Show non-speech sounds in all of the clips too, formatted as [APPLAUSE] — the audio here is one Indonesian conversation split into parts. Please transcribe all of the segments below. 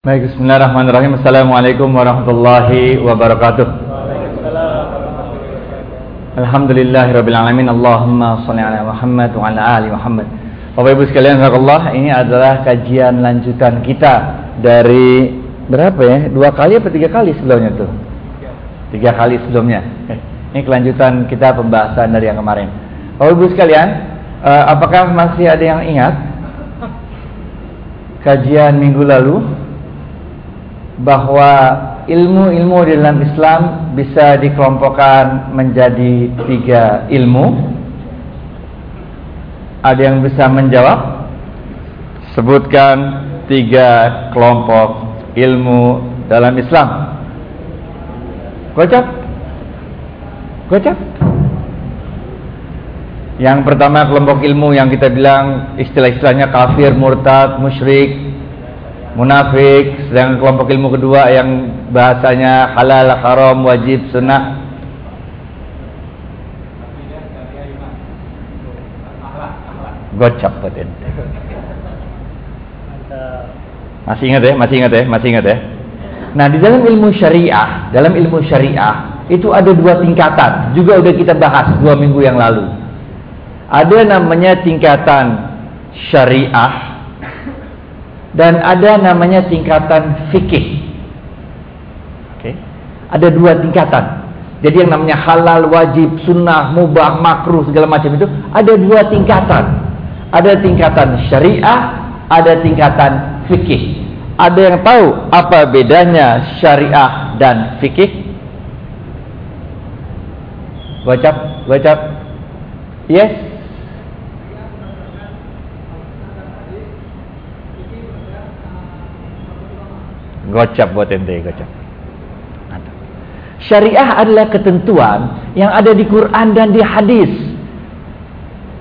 Baik, bismillahirrahmanirrahim. Assalamualaikum warahmatullahi wabarakatuh. Alhamdulillahirabbil alamin. Allahumma shalli ala Muhammad wa ala ali Muhammad. Bapak Ibu sekalian, Allah ini adalah kajian lanjutan kita dari berapa ya? Dua kali atau tiga kali sebelumnya tuh? Tiga kali sebelumnya. Ini kelanjutan kita pembahasan dari yang kemarin. Bapak Ibu sekalian, eh, apakah masih ada yang ingat kajian minggu lalu bahwa ilmu-ilmu di dalam Islam bisa dikelompokkan menjadi tiga ilmu. Ada yang bisa menjawab? Sebutkan tiga kelompok ilmu dalam Islam. Gocap? Gocap? Yang pertama kelompok ilmu yang kita bilang istilah-istilahnya kafir, murtad, musyrik, munafik sedangkan kelompok ilmu kedua yang bahasanya halal haram wajib sunnah. Gocap buat ente masih ingat ya? Masih ingat ya? Masih ingat ya? Nah di dalam ilmu syariah dalam ilmu syariah itu ada dua tingkatan. Juga udah kita bahas dua minggu yang lalu. Ada namanya tingkatan syariah dan ada namanya tingkatan fikih. Oke. Ada dua tingkatan. Jadi yang namanya halal, wajib, sunnah, mubah, makruh segala macam itu ada dua tingkatan. Ada tingkatan syariah, ada tingkatan fikih. Ada yang tahu apa bedanya syariah dan fikih? Wajab, wajab. Yes. Gocap buat ente, gocap. Syariah adalah ketentuan yang ada di Quran dan di hadis.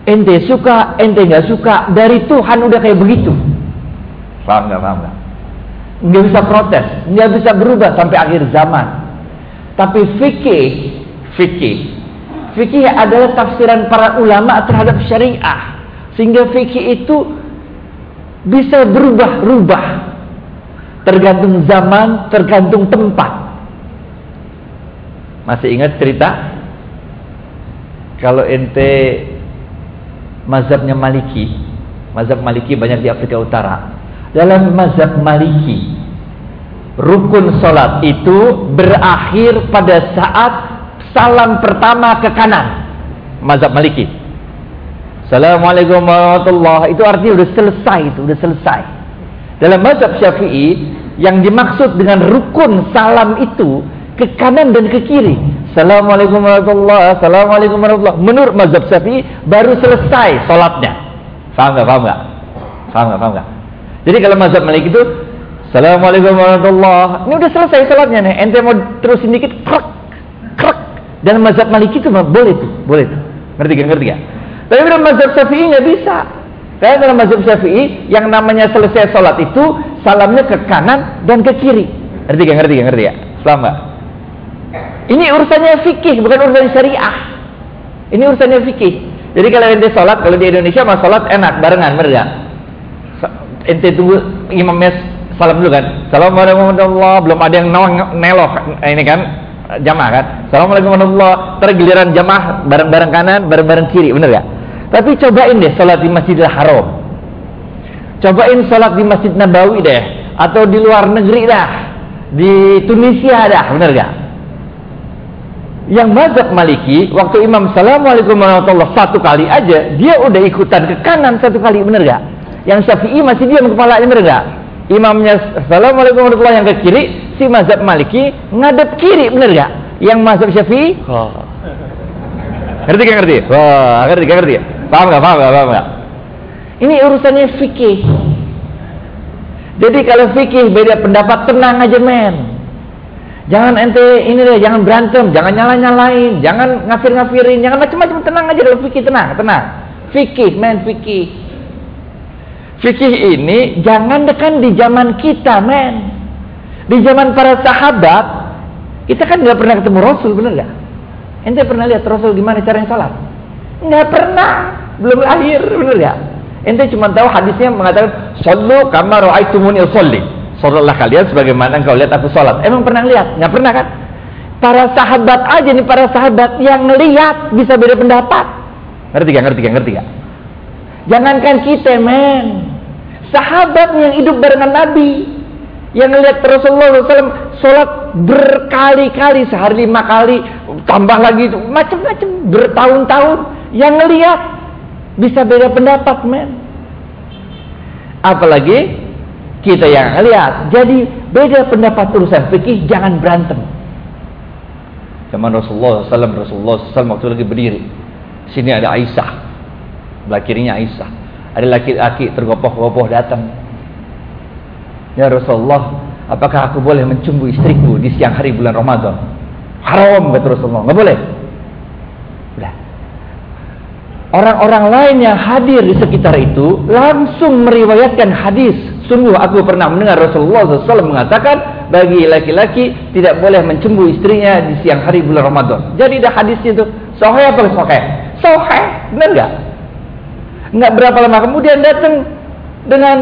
Ente suka, ente nggak suka, dari Tuhan udah kayak begitu. Paham nggak? Paham nggak? Nggak bisa protes, nggak bisa berubah sampai akhir zaman. Tapi fikih, fikih, fikih adalah tafsiran para ulama terhadap syariah. Sehingga fikih itu bisa berubah-ubah Tergantung zaman, tergantung tempat. Masih ingat cerita? Kalau ente mazhabnya Maliki, mazhab Maliki banyak di Afrika Utara. Dalam mazhab Maliki, rukun solat itu berakhir pada saat salam pertama ke kanan. Mazhab Maliki. Assalamualaikum warahmatullahi itu artinya udah selesai itu, udah selesai. Dalam mazhab Syafi'i yang dimaksud dengan rukun salam itu ke kanan dan ke kiri. Assalamualaikum warahmatullahi Assalamualaikum warahmatullahi Menurut mazhab Syafi'i baru selesai salatnya. Paham enggak? Paham enggak? Paham enggak? Paham enggak? Jadi kalau mazhab Malik itu Assalamualaikum warahmatullahi Ini udah selesai salatnya nih. Ente mau terusin dikit krek krek. Dan mazhab Malik itu boleh tuh, boleh tuh. Ngerti gak? Ngerti gak? Tapi dalam mazhab Syafi'i nggak bisa. Karena dalam mazhab Syafi'i yang namanya selesai sholat itu salamnya ke kanan dan ke kiri. Ngerti gak? Ngerti gak? Ngerti ya? Selama. Ini urusannya fikih, bukan urusan syariah. Ini urusannya fikih. Jadi kalau ente sholat, kalau di Indonesia mah sholat enak, barengan, bener gak? Ente tunggu imamnya salam dulu kan. Assalamualaikum warahmatullahi belum ada yang nelok ini kan jamaah kan. Assalamualaikum warahmatullahi tergiliran jamaah bareng-bareng kanan, bareng-bareng kiri, bener gak? Tapi cobain deh sholat di Masjidil Haram. Cobain sholat di Masjid Nabawi deh. Atau di luar negeri dah. Di Tunisia dah. Benar gak? Yang mazhab maliki. Waktu imam Assalamualaikum warahmatullahi Satu kali aja. Dia udah ikutan ke kanan satu kali. Benar gak? Yang syafi'i masih diam kepalanya. Benar gak? Imamnya Assalamualaikum warahmatullahi yang ke kiri. Si mazhab maliki ngadep kiri. Benar gak? Yang mazhab syafi'i. Oh. Ngerti gak ngerti? Wah, ngerti gak ngerti? Paham gak? Paham gak? Paham gak? Ini urusannya fikih. Jadi kalau fikih beda pendapat tenang aja men. Jangan ente ini deh, jangan berantem, jangan nyala-nyalain, jangan ngafir-ngafirin, jangan macam-macam tenang aja dalam fikih tenang, tenang. Fikih men, fikih. Fikih ini jangan dekan di zaman kita men. Di zaman para sahabat, kita kan nggak pernah ketemu Rasul, bener gak? Ente pernah lihat Rasul gimana caranya salat? Nggak pernah, belum lahir, benar ya? Ente cuma tahu hadisnya mengatakan, "Sallu kama ra'aitumuni usolli." Sholatlah kalian sebagaimana engkau lihat aku sholat. Emang pernah lihat? Nggak pernah kan? Para sahabat aja nih, para sahabat yang ngelihat bisa beda pendapat. Ngerti gak? Ngerti gak? Ngerti gak? Jangankan kita, men. Sahabat yang hidup barengan Nabi. Yang ngelihat Rasulullah SAW sholat berkali-kali, sehari lima kali, tambah lagi, macam-macam, bertahun-tahun. Yang ngelihat bisa beda pendapat, men. Apalagi kita yang lihat. Jadi beda pendapat urusan fikih jangan berantem. Zaman Rasulullah SAW, Rasulullah SAW waktu lagi berdiri. Sini ada Aisyah. Belah kirinya Aisyah. Ada laki-laki tergopoh-gopoh datang. Ya Rasulullah, apakah aku boleh mencumbu istriku di siang hari bulan Ramadan? Haram kata Rasulullah, nggak boleh. Orang-orang lain yang hadir di sekitar itu langsung meriwayatkan hadis. Sungguh aku pernah mendengar Rasulullah SAW mengatakan bagi laki-laki tidak boleh mencembu istrinya di siang hari bulan Ramadan. Jadi dah hadis itu sahih apa sahih? Sahih, benar enggak? Enggak berapa lama kemudian datang dengan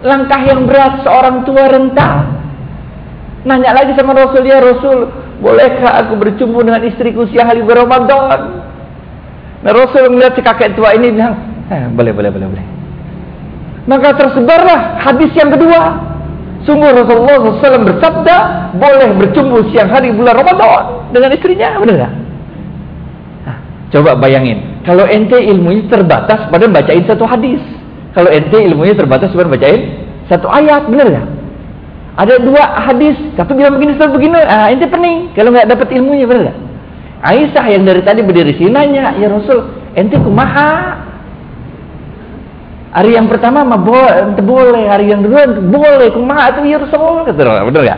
langkah yang berat seorang tua renta. Nanya lagi sama Rasul, ya Rasul, bolehkah aku bercumbu dengan istriku siang hari bulan Ramadan? Nah Rasul melihat si kakek tua ini bilang, eh, boleh, boleh, boleh, boleh. Maka tersebarlah hadis yang kedua. Sungguh Rasulullah SAW bersabda, boleh bercumbu siang hari bulan Ramadan dengan istrinya, benar tak? Nah, coba bayangin, kalau ente ilmunya terbatas pada bacain satu hadis. Kalau ente ilmunya terbatas pada bacain satu ayat, benar tak? Ada dua hadis, satu bilang begini, satu begini, ah, ente pening. Kalau nggak dapat ilmunya, benar tak? Aisyah yang dari tadi berdiri sini nanya, "Ya Rasul, ente kumaha?" Hari yang pertama mah boleh, boleh, hari yang kedua boleh, kumaha itu ya Rasul, benar ya?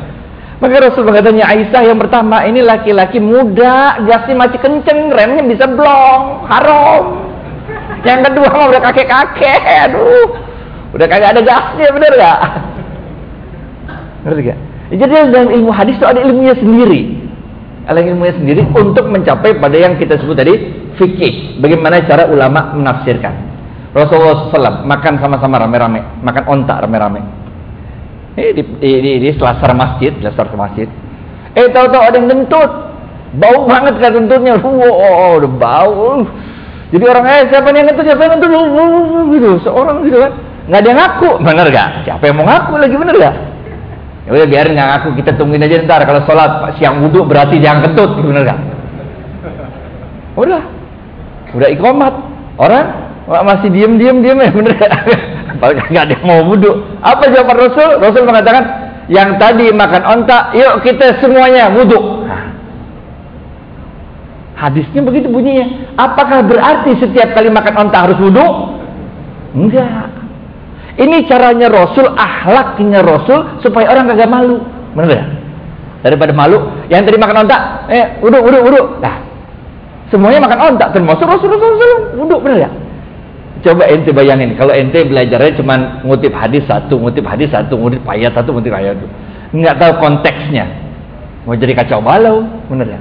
Maka Rasul berkatanya Aisyah yang pertama ini laki-laki muda, gasnya masih kenceng, remnya bisa blong, haram. Yang kedua mah udah kakek-kakek, aduh. Udah kagak ada gasnya, benar gak? [LAUGHS] Ngerti gak? Jadi dalam ilmu hadis itu ada ilmunya sendiri alang ilmunya sendiri untuk mencapai pada yang kita sebut tadi fikih. Bagaimana cara ulama menafsirkan. Rasulullah SAW makan sama-sama rame-rame, makan ontak rame-rame. Eh di, di, di, di selasar masjid, selasar masjid. Eh tahu-tahu ada yang ngentut, bau banget kan ngentutnya, wow, udah bau. Jadi orang eh siapa yang ngentut, siapa yang ngentut, gitu, seorang gitu kan. Nggak ada yang ngaku, bener gak? Siapa yang mau ngaku lagi bener gak? Ya udah biarin nggak ngaku kita tungguin aja ntar kalau sholat siang wudhu berarti jangan kentut bener gak? Udah, udah ikomat orang masih diem diem diem ya bener? [LAUGHS] Apalagi nggak ada mau wudhu. Apa jawaban Rasul? Rasul mengatakan yang tadi makan onta, yuk kita semuanya wudhu. Nah. Hadisnya begitu bunyinya. Apakah berarti setiap kali makan onta harus wudhu? Enggak. Ini caranya Rasul, ahlaknya Rasul supaya orang kagak malu. Benar ya? Daripada malu, yang tadi makan ontak, eh, uduk, uduk, uduk. Nah, semuanya makan ontak, termasuk Rasul, Rasul, Rasul, uduk, benar ya? Coba ente bayangin, kalau ente belajarnya cuma ngutip hadis satu, ngutip hadis satu, ngutip ayat satu, ngutip ayat itu. Nggak tahu konteksnya. Mau jadi kacau balau, benar ya?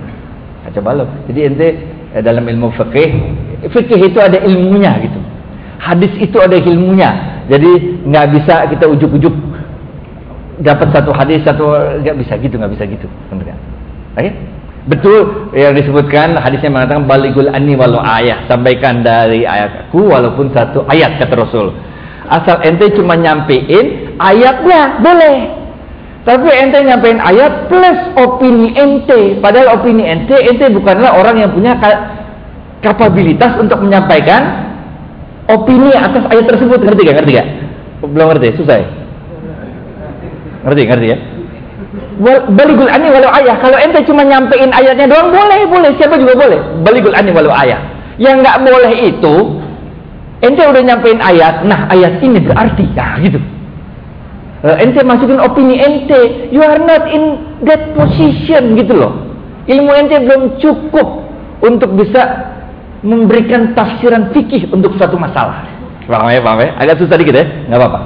Kacau balau. Jadi ente eh, dalam ilmu fikih, fikih itu ada ilmunya gitu. Hadis itu ada ilmunya. Jadi nggak bisa kita ujuk-ujuk dapat satu hadis satu nggak bisa gitu nggak bisa gitu Oke? Okay? Betul yang disebutkan hadisnya mengatakan baligul ani walau ayah sampaikan dari ayatku walaupun satu ayat kata Rasul. Asal ente cuma nyampein ayatnya boleh. Tapi ente nyampein ayat plus opini ente. Padahal opini ente ente bukanlah orang yang punya kapabilitas untuk menyampaikan opini atas ayat tersebut. Ngerti gak ngerti gak belum ngerti? Susah ya? Ngerti ngerti ya? Baligul ani walau ayah. Kalau ente cuma nyampein ayatnya doang boleh boleh. Siapa juga boleh. Baligul ani walau ayah. Yang nggak boleh itu ente udah nyampein ayat nah ayat ini berarti. Nah gitu. Uh, ente masukin opini ente. You are not in that position gitu loh. Ilmu ente belum cukup untuk bisa memberikan tafsiran fikih untuk suatu masalah. Paham ya, paham ya? Agak susah dikit ya, nggak apa-apa.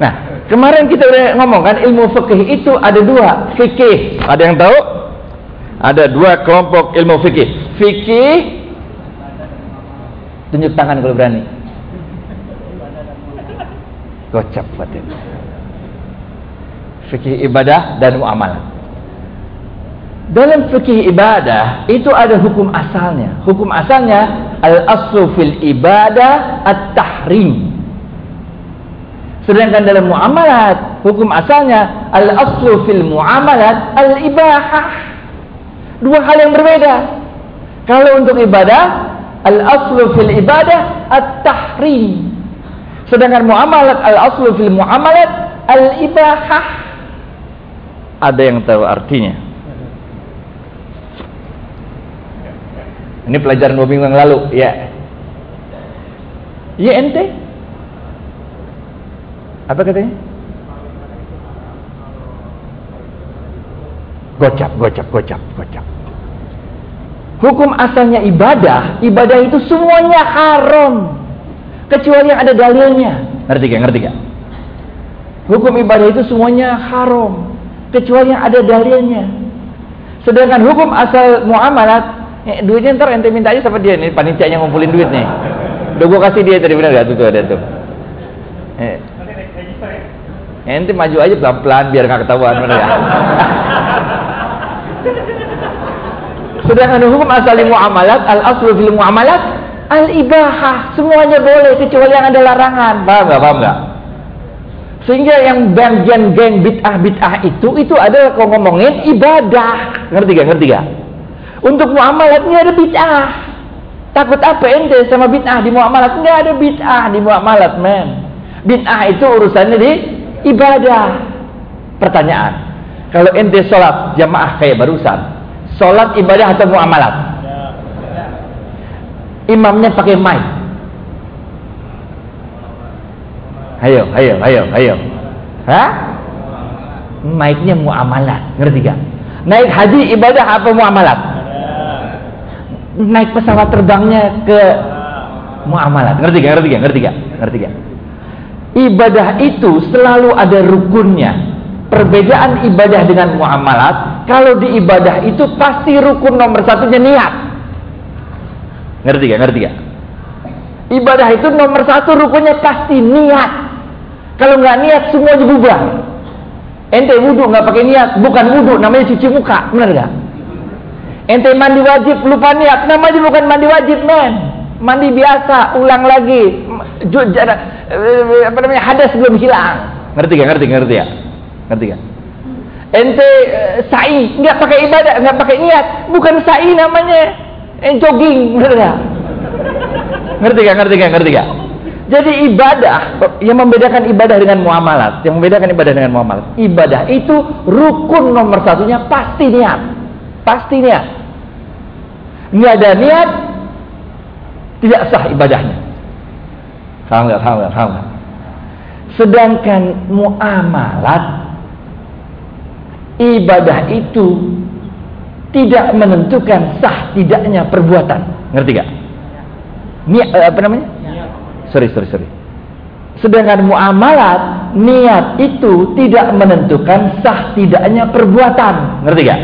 Nah, kemarin kita udah ngomong kan ilmu fikih itu ada dua fikih. Ada yang tahu? Ada dua kelompok ilmu fikih. Fikih tunjuk tangan kalau berani. Gocap Fatin. Fikih ibadah dan muamalah. Dalam fikih ibadah itu ada hukum asalnya. Hukum asalnya al-aslu fil ibadah at-tahrim. Sedangkan dalam muamalat, hukum asalnya al-aslu fil muamalat al-ibahah. Dua hal yang berbeda. Kalau untuk ibadah, al-aslu fil ibadah at-tahrim. Sedangkan muamalat al-aslu fil muamalat al-ibahah. Ada yang tahu artinya? Ini pelajaran dua minggu yang lalu, ya. Ya ente? Apa katanya? Gocap, gocap, gocap, gocap. Hukum asalnya ibadah, ibadah itu semuanya haram kecuali yang ada dalilnya. Ngerti gak? Ngerti gak? Hukum ibadah itu semuanya haram kecuali yang ada dalilnya. Sedangkan hukum asal muamalat, eh, duitnya ntar ente minta aja sama dia nih, panitia yang ngumpulin duit nih. Udah gua kasih dia tadi benar gak tuh tuh ada tuh. Eh. Ente maju aja pelan-pelan biar nggak ketahuan benar ya. [LAUGHS] Sedangkan hukum asal muamalat, al aslu fil muamalat al ibahah, semuanya boleh kecuali yang ada larangan. Paham nggak? Paham nggak? Sehingga yang bagian geng bid'ah-bid'ah itu itu adalah kalau ngomongin ibadah. Ngerti gak? Ngerti gak? Untuk muamalat ini ada bid'ah. Takut apa ente sama bid'ah di muamalat? Enggak ada bid'ah di muamalat, men. Bid'ah itu urusannya di ibadah. Pertanyaan. Kalau ente sholat jamaah kayak barusan. Sholat ibadah atau muamalat? Imamnya pakai mic Ayo, ayo, ayo, ayo. Hah? Naiknya muamalat, ngerti gak? Naik haji ibadah apa muamalat? Naik pesawat terbangnya ke muamalat, ngerti gak? Ngerti gak? Ngerti gak? Ngerti gak? Ibadah itu selalu ada rukunnya. Perbedaan ibadah dengan muamalat, kalau di ibadah itu pasti rukun nomor satunya niat. Ngerti gak? Ngerti gak? Ibadah itu nomor satu rukunnya pasti niat. Kalau nggak niat semuanya bubar. Ente wudhu nggak pakai niat, bukan wudhu, namanya cuci muka, benar nggak? Ente mandi wajib lupa niat, namanya bukan mandi wajib, men. Mandi biasa, ulang lagi. Eh, apa namanya hadas belum hilang. Ngerti gak? Ngerti ngerti ya? Ngerti gak? Ente uh, sa'i nggak pakai ibadah, nggak pakai niat, bukan sa'i namanya. Ente jogging, benar nggak? Ngerti gak? Ngerti gak? Ngerti gak? Jadi ibadah yang membedakan ibadah dengan muamalat, yang membedakan ibadah dengan muamalat, ibadah itu rukun nomor satunya pasti niat, pasti niat. Nggak ada niat, tidak sah ibadahnya. Paham nggak? Paham nggak? Paham nggak? Sedangkan muamalat, ibadah itu tidak menentukan sah tidaknya perbuatan. Ngerti gak? Niat apa namanya? sorry sorry sorry sedangkan muamalat niat itu tidak menentukan sah tidaknya perbuatan ngerti gak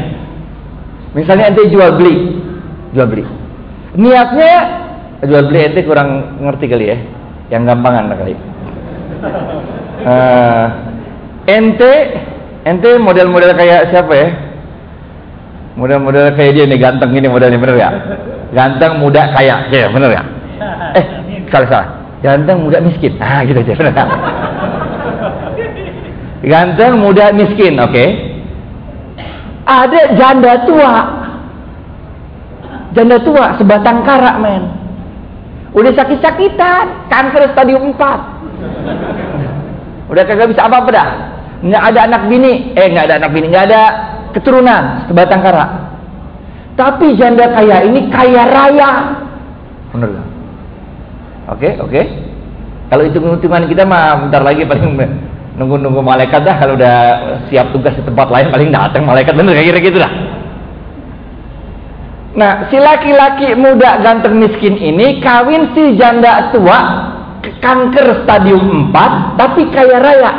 misalnya ente jual beli jual beli niatnya jual beli ente kurang ngerti kali ya yang gampangan kali uh, [LAUGHS] ente ente model-model kayak siapa ya model-model kayak dia nih ganteng ini modelnya bener ya ganteng muda kaya ya bener ya eh salah salah Ganteng muda miskin. Ah gitu aja. Ganteng muda miskin, oke. Okay? Ada janda tua. Janda tua sebatang kara, men. Udah sakit-sakitan, kanker stadium 4. Udah kagak bisa apa-apa dah. Nggak ada anak bini, eh nggak ada anak bini, nggak ada keturunan sebatang kara. Tapi janda kaya ini kaya raya. Bener gak? Oke, oke. Kalau hitung-hitungan kita mah bentar lagi paling nunggu-nunggu malaikat dah kalau udah siap tugas di tempat lain paling datang malaikat bener kayak gitu lah. Nah, si laki-laki muda ganteng miskin ini kawin si janda tua kanker stadium 4 tapi kaya raya.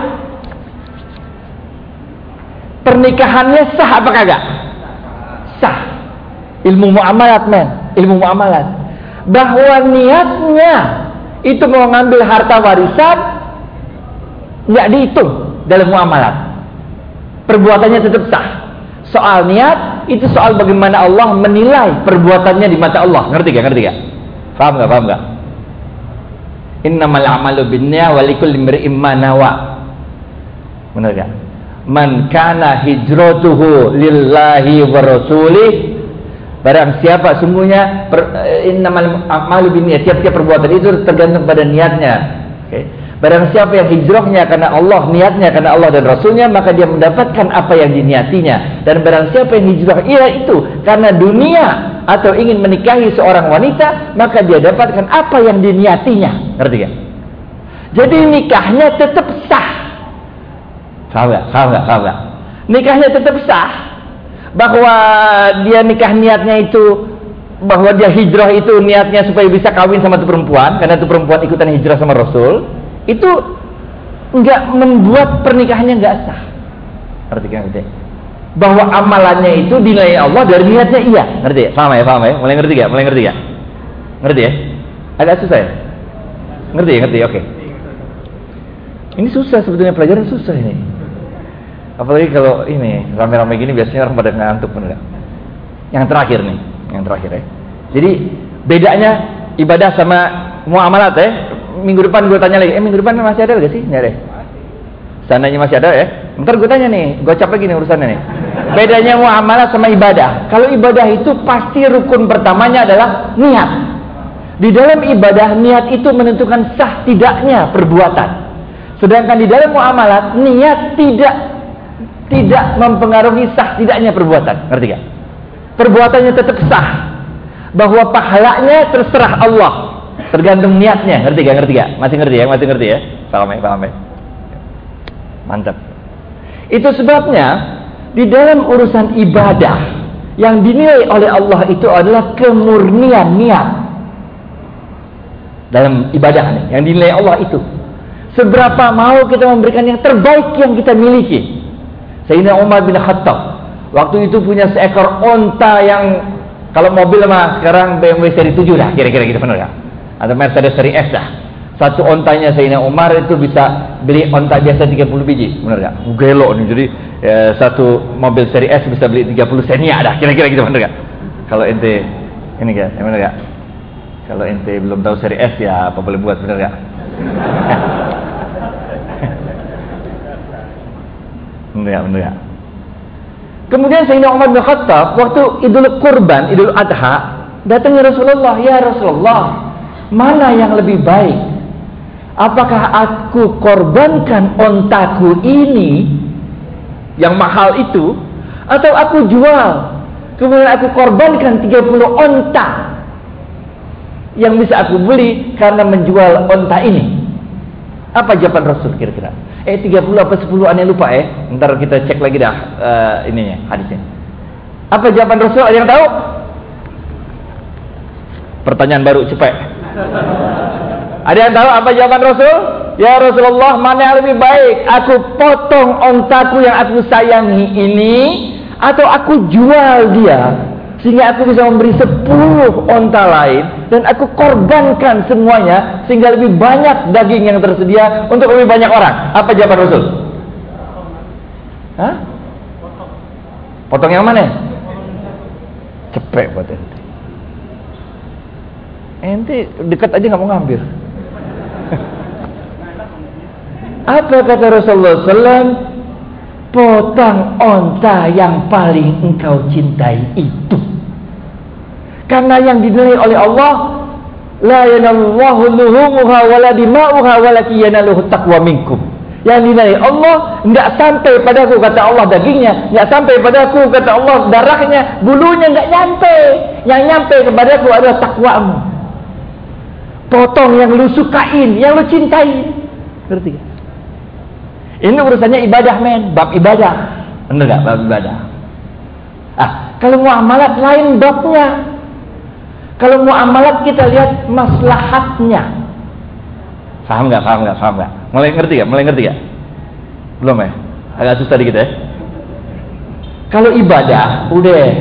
Pernikahannya sah apa kagak? Sah. Ilmu muamalat men, ilmu muamalat bahwa niatnya itu mau ngambil harta warisan nggak dihitung dalam muamalat. Perbuatannya tetap sah. Soal niat itu soal bagaimana Allah menilai perbuatannya di mata Allah. Ngerti gak? Ngerti gak? Paham gak? Paham gak? Innamal amalu binniyah wa likulli imri'in ma nawa. Benar gak? Man kana hijratuhu lillahi wa rasulih Barang siapa sungguhnya eh, innamal amalu binniyah tiap-tiap perbuatan itu tergantung pada niatnya. Okay. Barang siapa yang hijrahnya karena Allah, niatnya karena Allah dan Rasulnya, maka dia mendapatkan apa yang diniatinya. Dan barang siapa yang hijrah ia itu karena dunia atau ingin menikahi seorang wanita, maka dia dapatkan apa yang diniatinya. Ngerti gak? Jadi nikahnya tetap sah. Faham gak? Faham gak? Faham gak? Nikahnya tetap sah. Bahwa dia nikah niatnya itu bahwa dia hijrah itu niatnya supaya bisa kawin sama tuh perempuan karena tuh perempuan ikutan hijrah sama Rasul itu nggak membuat pernikahannya nggak sah. Ngerti kan ngerti? Bahwa amalannya itu dinilai Allah dari niatnya iya. Ngerti ya? Paham ya? Paham ya? Mulai ngerti ya? Mulai ngerti ya? Ngerti ya? Agak susah ya? Ngerti ya? Ngerti? Oke. Okay. Ini susah sebetulnya pelajaran susah ini. Apalagi kalau ini rame-rame gini biasanya orang pada ngantuk bener Yang terakhir nih, yang terakhir ya. Jadi bedanya ibadah sama muamalat ya minggu depan gue tanya lagi, eh minggu depan masih ada gak sih? Nggak ada. Seandainya masih ada ya, ntar gue tanya nih, gue capek gini urusannya nih. Bedanya muamalah sama ibadah. Kalau ibadah itu pasti rukun pertamanya adalah niat. Di dalam ibadah niat itu menentukan sah tidaknya perbuatan. Sedangkan di dalam muamalat niat tidak tidak mempengaruhi sah tidaknya perbuatan. Ngerti gak? Perbuatannya tetap sah. Bahwa pahalanya terserah Allah. Tergantung niatnya, ngerti gak? Ngerti gak? Masih ngerti ya? Masih ngerti ya? Paham ya? Paham ya? Mantap. Itu sebabnya di dalam urusan ibadah yang dinilai oleh Allah itu adalah kemurnian niat. Dalam ibadah nih, yang dinilai Allah itu. Seberapa mau kita memberikan yang terbaik yang kita miliki. Sayyidina Umar bin Khattab waktu itu punya seekor onta yang kalau mobil mah sekarang BMW seri 7 dah kira-kira gitu benar ya? Atau Mercedes seri S dah. Satu ontanya Sayyidina Umar itu bisa beli onta biasa 30 biji, benar enggak? Gelo nih. Jadi ya, satu mobil seri S bisa beli 30 senia dah. Kira-kira gitu benar enggak? Kalau ente ini kan, ya benar enggak? Kalau ente belum tahu seri S ya apa boleh buat, benar enggak? [LAUGHS] benar enggak? Benar enggak? Kemudian Sayyidina Umar bin Khattab waktu Idul Kurban, Idul Adha, datangnya Rasulullah, "Ya Rasulullah, Mana yang lebih baik? Apakah aku korbankan ontaku ini yang mahal itu atau aku jual kemudian aku korbankan 30 onta yang bisa aku beli karena menjual onta ini? Apa jawaban Rasul kira-kira? Eh 30 apa 10 aneh lupa eh. Ntar kita cek lagi dah uh, ininya hadisnya. Apa jawaban Rasul? Ada yang tahu? Pertanyaan baru cepet. Ada yang tahu apa jawaban Rasul? Ya Rasulullah, mana yang lebih baik? Aku potong ontaku yang aku sayangi ini atau aku jual dia sehingga aku bisa memberi sepuluh onta lain dan aku korbankan semuanya sehingga lebih banyak daging yang tersedia untuk lebih banyak orang. Apa jawaban Rasul? Hah? Potong yang mana? Cepet buat Ente dekat aja nggak mau ngambil. Apa kata Rasulullah SAW? Potong onta yang paling engkau cintai itu. Karena yang dinilai oleh Allah la yanallahu luhumuha wala dima'uha walakin yanaluhu taqwa minkum. Yang dinilai Allah enggak sampai padaku kata Allah dagingnya, enggak sampai padaku kata Allah darahnya, bulunya enggak nyampe. Yang nyampe kepadaku adalah takwamu. Potong yang lu sukain, yang lu cintai. Ngerti gak? Ini urusannya ibadah men, bab ibadah. Benar gak bab ibadah? Ah, kalau muamalat lain babnya. Kalau muamalat kita lihat maslahatnya. Paham gak? Paham gak? Paham gak? Mulai ngerti gak? Mulai ngerti gak? Belum ya? Agak susah dikit ya. Kalau ibadah, udah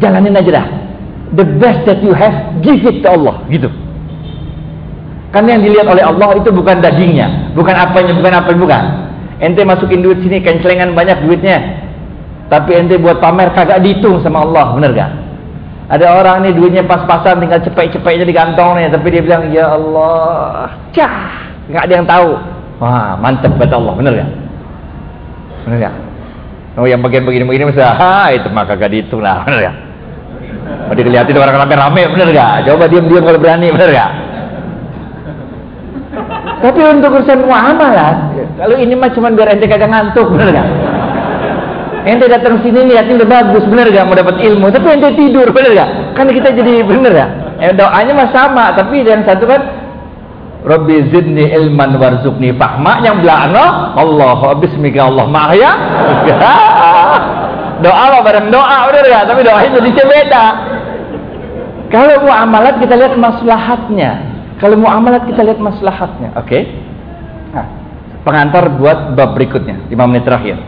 jalanin aja dah the best that you have, give it to Allah. Gitu. Karena yang dilihat oleh Allah itu bukan dagingnya, bukan apanya, bukan apa bukan. Ente masukin duit sini kencelengan banyak duitnya. Tapi ente buat pamer kagak dihitung sama Allah, bener gak? Ada orang nih duitnya pas-pasan tinggal cepet-cepetnya di kantongnya tapi dia bilang ya Allah, cah, nggak ada yang tahu. Wah, mantep buat Allah, bener gak? Bener gak? Oh yang bagian begini-begini misalnya, ha itu mah kagak dihitung lah, bener gak? Oh dilihatin orang rame-rame, bener gak? Coba diam-diam kalau berani, bener gak? Tapi untuk urusan muamalah, kalau ini mah cuma biar ente kagak ngantuk, bener gak? Ente datang sini lihatnya udah bagus, bener gak? Mau dapat ilmu, tapi ente tidur, bener gak? Kan kita jadi bener gak? Eh, doanya mah sama, tapi yang satu kan Rabbi zidni ilman warzuqni fahma yang belakang Allah bismika Allah mahya [LAUGHS] doa apa bareng doa bener gak? tapi doanya jadi beda kalau muamalat kita lihat maslahatnya kalau muamalat kita lihat maslahatnya, oke? Okay? Nah, pengantar buat bab berikutnya, 5 menit terakhir.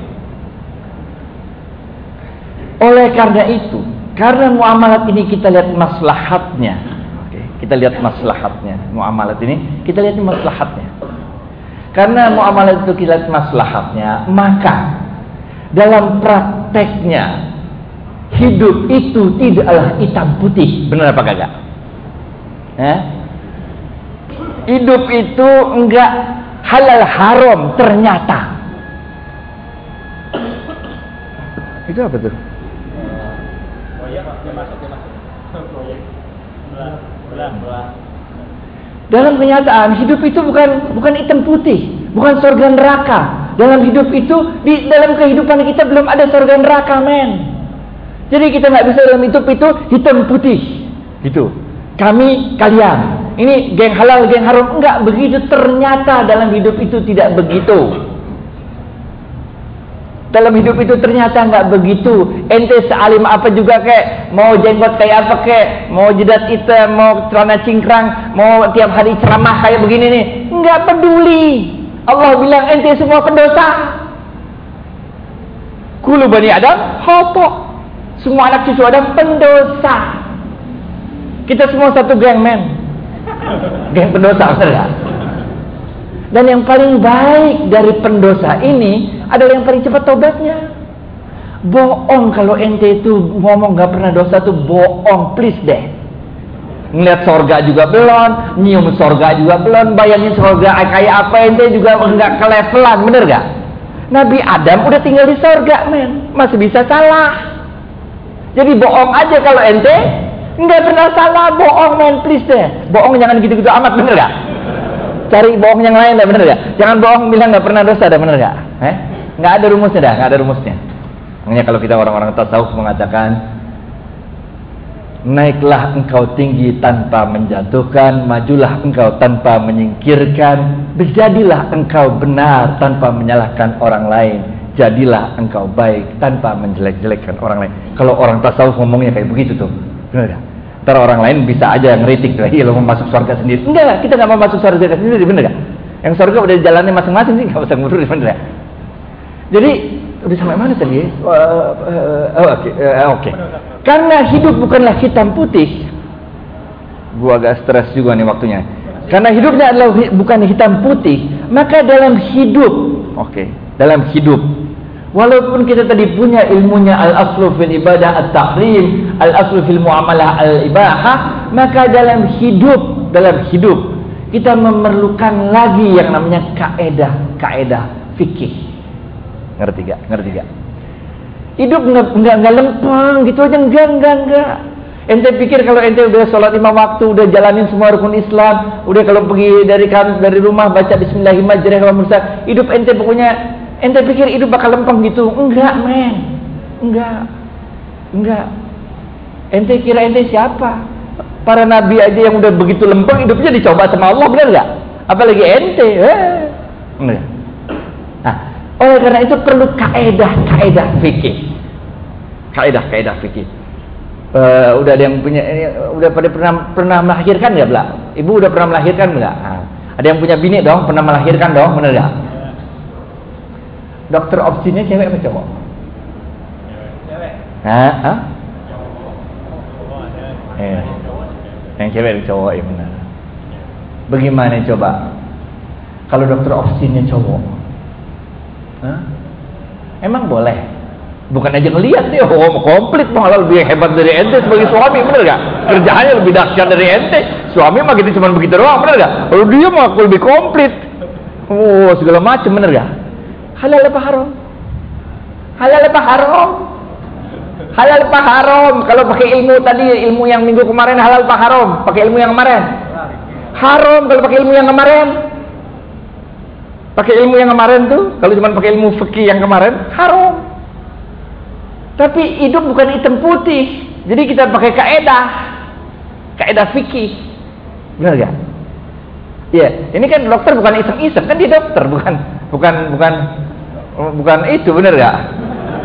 Oleh karena itu, karena muamalat ini kita lihat maslahatnya? Kita lihat maslahatnya, muamalat ini kita lihat maslahatnya. Karena muamalat itu kita lihat maslahatnya, maka dalam prakteknya hidup itu tidaklah hitam putih, benar apa kagak? Eh? hidup itu enggak halal haram ternyata. Itu apa tuh? Dalam kenyataan hidup itu bukan bukan hitam putih, bukan surga neraka. Dalam hidup itu di dalam kehidupan kita belum ada surga neraka, men. Jadi kita nggak bisa dalam hidup itu hitam putih, gitu. Kami kalian ini geng halal, geng haram. Enggak begitu. Ternyata dalam hidup itu tidak begitu. Dalam hidup itu ternyata enggak begitu. Ente sealim apa juga kek. Mau jenggot kayak apa kek. Mau jedat hitam, mau celana cingkrang. Mau tiap hari ceramah kayak begini nih. Enggak peduli. Allah bilang ente semua pendosa. Kulu bani Adam, hotok. Semua anak cucu Adam pendosa. Kita semua satu geng men. Geng pendosa benar Dan yang paling baik dari pendosa ini adalah yang paling cepat tobatnya. Bohong kalau ente itu ngomong gak pernah dosa tuh bohong, please deh. Ngeliat sorga juga belum, nyium sorga juga belum, bayangin sorga kayak apa ente juga nggak kelevelan, bener gak? Nabi Adam udah tinggal di sorga, men, masih bisa salah. Jadi bohong aja kalau ente Enggak pernah salah bohong men please deh. Bohong jangan gitu-gitu amat bener gak? Cari bohong yang lain deh bener gak? Jangan bohong bilang nggak pernah dosa deh bener gak? Eh? Nggak ada rumusnya dah, nggak ada rumusnya. Makanya kalau kita orang-orang tasawuf mengatakan Naiklah engkau tinggi tanpa menjatuhkan Majulah engkau tanpa menyingkirkan Berjadilah engkau benar tanpa menyalahkan orang lain Jadilah engkau baik tanpa menjelek-jelekkan orang lain Kalau orang tasawuf ngomongnya kayak begitu tuh Benar gak? Ntar orang lain bisa aja ngeritik lagi lo mau masuk surga sendiri. Enggak, kita nggak mau masuk surga sendiri, bener gak? Yang surga udah jalannya masing-masing sih, nggak usah ngurus, bener gak? Jadi udah sampai mana tadi? Uh, uh, uh, Oke, okay, uh, okay. Karena hidup bukanlah hitam putih. Gua agak stres juga nih waktunya. Karena hidupnya adalah bukan hitam putih, maka dalam hidup, oke, okay, dalam hidup Walaupun kita tadi punya ilmunya al-aslu fil ibadah at-tahrim, al-aslu fil muamalah al-ibahah, maka dalam hidup, dalam hidup kita memerlukan lagi yang namanya kaedah, kaedah fikih. Ngerti gak? Ngerti gak? Hidup enggak, enggak lempeng gitu aja enggak enggak enggak. Ente pikir kalau ente udah sholat lima waktu, udah jalanin semua rukun Islam, udah kalau pergi dari kan dari rumah baca Bismillahirrahmanirrahim, hidup ente pokoknya Ente pikir hidup bakal lempeng gitu? Enggak, men. Enggak. Enggak. Ente kira ente siapa? Para nabi aja yang udah begitu lempeng hidupnya dicoba sama Allah, benar enggak? Apalagi ente. Eh. Nah, oleh karena itu perlu kaedah-kaedah fikih. Kaedah-kaedah fikih. Uh, udah ada yang punya ini, udah pada pernah pernah melahirkan nggak, Bla? Ibu udah pernah melahirkan nggak? Nah, ada yang punya bini dong, pernah melahirkan dong, benar nggak? Dokter opsinya cewek apa cowok? Cewek. Hah? Hah? Eh, yang cewek dan cowok ya benar. Bagaimana coba? Kalau dokter opsinya cowok, Hah? Emang boleh? Bukan aja ngelihat dia, oh komplit malah lebih hebat dari ente sebagai suami, bener gak? Kerjaannya lebih dahsyat dari ente. Suami mah gitu cuma begitu doang, bener gak? Kalau dia mah aku lebih komplit. Oh, segala macam, bener gak? Halal apa haram? Halal apa haram? Halal apa haram? Kalau pakai ilmu tadi, ilmu yang minggu kemarin halal apa haram? Pakai ilmu yang kemarin? Haram kalau pakai ilmu yang kemarin. Pakai ilmu yang kemarin tuh, kalau cuma pakai ilmu fikih yang kemarin, haram. Tapi hidup bukan hitam putih. Jadi kita pakai kaedah. Kaedah fikih. Benar gak? Ya, ini kan dokter bukan iseng-iseng, kan dia dokter, bukan bukan bukan bukan itu, benar gak?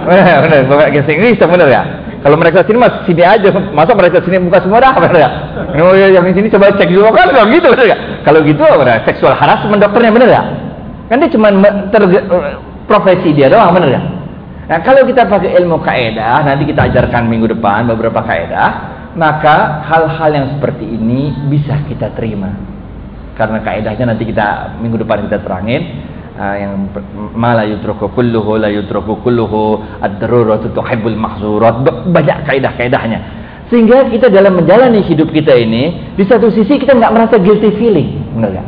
Benar, benar, bukan iseng-iseng, benar gak? Kalau mereka sini mas sini aja, masa mereka sini buka semua dah, benar gak? Oh, ya, yang sini coba cek dulu kan, kalau gitu, benar gak? Kalau gitu, benar, seksual harassment dokternya, benar gak? Kan dia cuma ter, profesi dia doang, benar gak? Nah, kalau kita pakai ilmu kaidah, nanti kita ajarkan minggu depan beberapa kaidah, maka hal-hal yang seperti ini bisa kita terima. Karena kaidahnya nanti kita minggu depan kita terangin uh, yang mala kulluhu la kulluhu ad-daruratu tuhibbul mahzurat banyak kaidah-kaidahnya sehingga kita dalam menjalani hidup kita ini di satu sisi kita nggak merasa guilty feeling benar gak?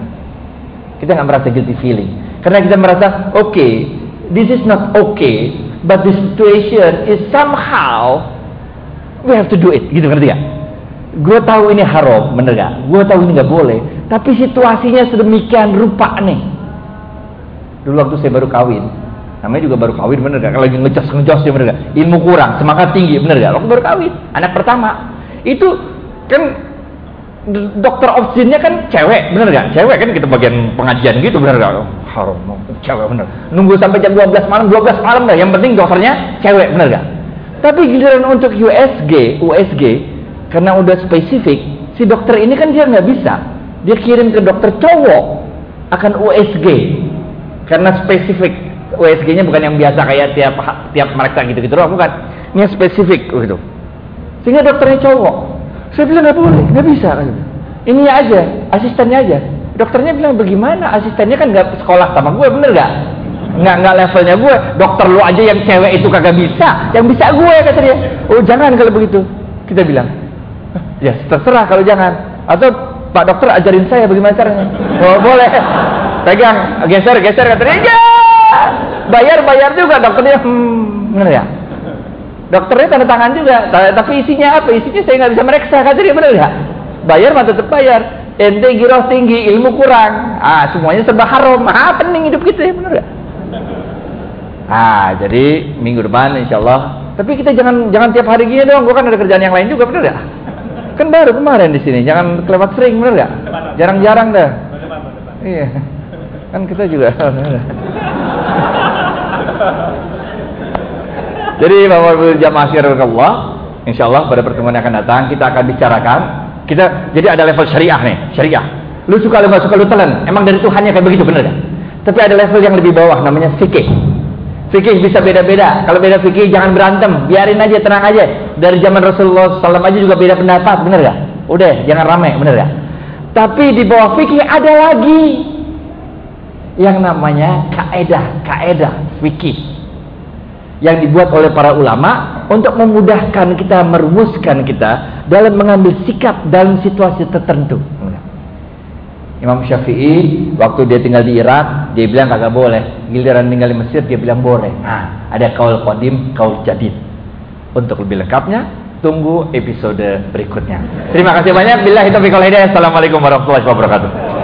kita nggak merasa guilty feeling karena kita merasa oke okay, this is not okay but the situation is somehow we have to do it gitu ngerti gak? gue tahu ini haram bener gak? gue tahu ini gak boleh tapi situasinya sedemikian rupa nih dulu waktu saya baru kawin namanya juga baru kawin bener gak? kalau lagi ngejos ngejos ya bener gak? ilmu kurang semangat tinggi bener gak? waktu baru kawin anak pertama itu kan dokter opsinya kan cewek bener gak? cewek kan kita bagian pengajian gitu bener gak? haram cewek bener. Nunggu sampai jam 12 malam 12 malam dah yang penting dokternya cewek bener gak tapi giliran untuk USG USG karena udah spesifik si dokter ini kan dia nggak bisa. Dia kirim ke dokter cowok akan USG karena spesifik USG-nya bukan yang biasa kayak tiap tiap mereka gitu-gitu bukan. Ini spesifik gitu. Sehingga dokternya cowok saya bilang nggak boleh nggak bisa ini aja asistennya aja. Dokternya bilang bagaimana? Asistennya kan nggak sekolah sama gue bener gak nggak nggak levelnya gue dokter lu aja yang cewek itu kagak bisa yang bisa gue kata dia. Oh jangan kalau begitu kita bilang. Ya terserah kalau jangan. Atau pak dokter ajarin saya bagaimana caranya. Oh boleh. Pegang geser geser kata dia. Ya bayar bayar juga dokternya. Hmm, bener ya dokternya tanda tangan juga tapi isinya apa isinya saya nggak bisa meriksa kata dia bener ya bayar mah tetap bayar ente giroh tinggi, ilmu kurang. Ah, semuanya serba haram. Ah, pening hidup kita ya, benar gak? Ah, jadi minggu depan insya Allah. Tapi kita jangan jangan tiap hari gini dong. Gue kan ada kerjaan yang lain juga, benar gak? Kan baru kemarin di sini. Jangan kelewat sering, benar gak? Jarang-jarang dah. Iya. Kan kita juga. Jadi Bapak jamaah Allah, insya Allah pada pertemuan yang akan datang kita akan bicarakan kita jadi ada level syariah nih, syariah. Lu suka lu gak suka lu telan. Emang dari Tuhannya kayak begitu bener kan? Tapi ada level yang lebih bawah namanya fikih. Fikih bisa beda-beda. Kalau beda fikih jangan berantem, biarin aja tenang aja. Dari zaman Rasulullah SAW aja juga beda pendapat, bener gak? Udah, jangan rame, bener gak? Tapi di bawah fikih ada lagi yang namanya kaedah, kaedah fikih yang dibuat oleh para ulama untuk memudahkan kita merumuskan kita dalam mengambil sikap dalam situasi tertentu. Imam Syafi'i waktu dia tinggal di Irak dia bilang kagak boleh. Giliran tinggal di Mesir dia bilang boleh. Nah, ada kaul qadim, kaul jadid. Untuk lebih lengkapnya tunggu episode berikutnya. Terima kasih banyak. Taufiq wal hidayah. Assalamualaikum warahmatullahi wabarakatuh.